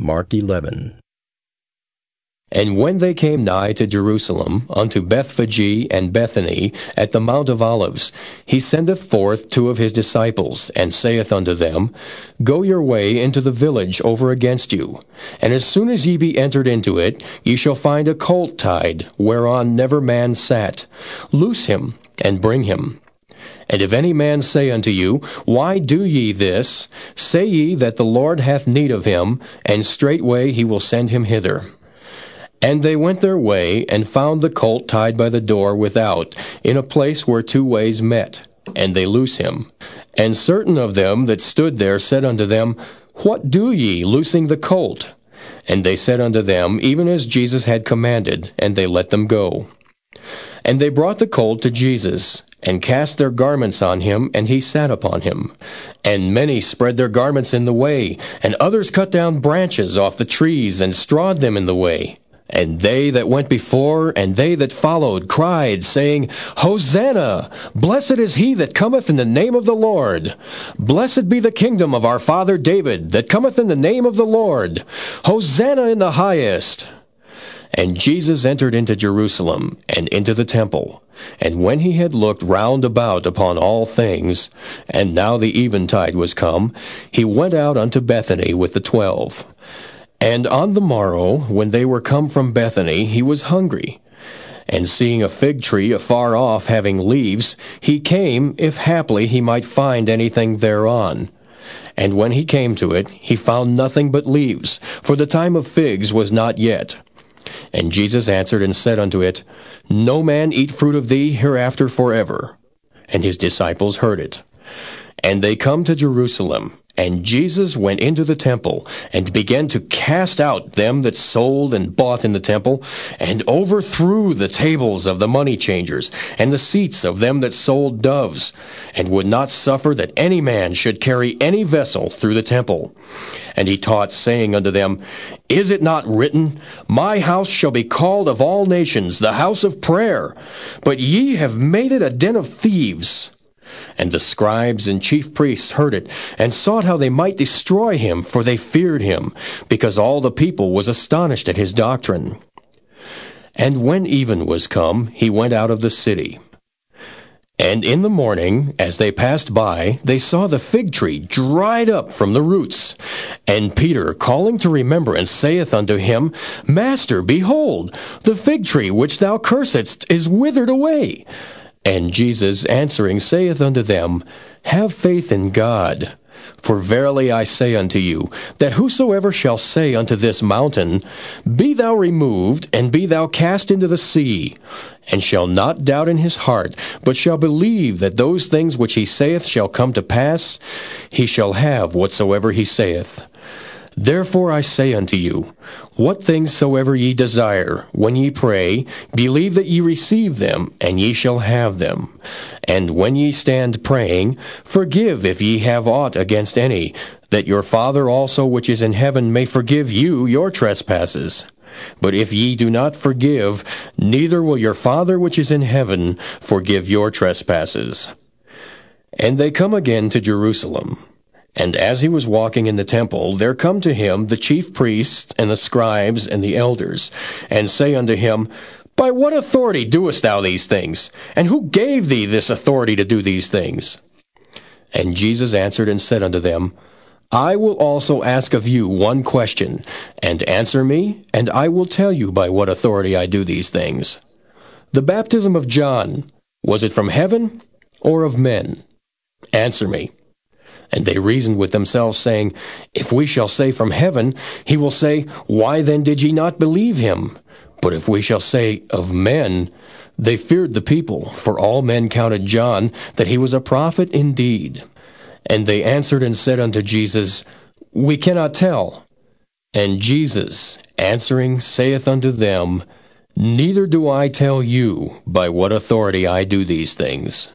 Mark 11. And when they came nigh to Jerusalem, unto Bethphage and Bethany, at the Mount of Olives, he sendeth forth two of his disciples, and saith unto them, Go your way into the village over against you, and as soon as ye be entered into it, ye shall find a colt tied, whereon never man sat. Loose him, and bring him. And if any man say unto you, Why do ye this? Say ye that the Lord hath need of him, and straightway he will send him hither. And they went their way, and found the colt tied by the door without, in a place where two ways met. And they loose him. And certain of them that stood there said unto them, What do ye, loosing the colt? And they said unto them, Even as Jesus had commanded, and they let them go. And they brought the colt to Jesus, and cast their garments on him, and he sat upon him. And many spread their garments in the way, and others cut down branches off the trees, and strawed them in the way. And they that went before and they that followed cried, saying, Hosanna! Blessed is he that cometh in the name of the Lord. Blessed be the kingdom of our father David that cometh in the name of the Lord. Hosanna in the highest. And Jesus entered into Jerusalem and into the temple. And when he had looked round about upon all things, and now the eventide was come, he went out unto Bethany with the twelve. And on the morrow, when they were come from Bethany, he was hungry. And seeing a fig tree afar off having leaves, he came, if haply he might find anything thereon. And when he came to it, he found nothing but leaves, for the time of figs was not yet. And Jesus answered and said unto it, No man eat fruit of thee hereafter forever. And his disciples heard it. And they come to Jerusalem. And Jesus went into the temple, and began to cast out them that sold and bought in the temple, and overthrew the tables of the money changers, and the seats of them that sold doves, and would not suffer that any man should carry any vessel through the temple. And he taught, saying unto them, Is it not written, My house shall be called of all nations the house of prayer? But ye have made it a den of thieves. And the scribes and chief priests heard it, and sought how they might destroy him, for they feared him, because all the people was astonished at his doctrine. And when even was come, he went out of the city. And in the morning, as they passed by, they saw the fig tree dried up from the roots. And Peter, calling to remembrance, saith unto him, Master, behold, the fig tree which thou cursedst is withered away. And Jesus answering saith unto them, Have faith in God. For verily I say unto you, that whosoever shall say unto this mountain, Be thou removed, and be thou cast into the sea, and shall not doubt in his heart, but shall believe that those things which he saith shall come to pass, he shall have whatsoever he saith. Therefore I say unto you, what things soever ye desire, when ye pray, believe that ye receive them, and ye shall have them. And when ye stand praying, forgive if ye have aught against any, that your Father also which is in heaven may forgive you your trespasses. But if ye do not forgive, neither will your Father which is in heaven forgive your trespasses. And they come again to Jerusalem. And as he was walking in the temple, there come to him the chief priests and the scribes and the elders, and say unto him, By what authority doest thou these things? And who gave thee this authority to do these things? And Jesus answered and said unto them, I will also ask of you one question, and answer me, and I will tell you by what authority I do these things. The baptism of John, was it from heaven or of men? Answer me. And they reasoned with themselves, saying, If we shall say from heaven, he will say, Why then did ye not believe him? But if we shall say of men, they feared the people, for all men counted John that he was a prophet indeed. And they answered and said unto Jesus, We cannot tell. And Jesus, answering, saith unto them, Neither do I tell you by what authority I do these things.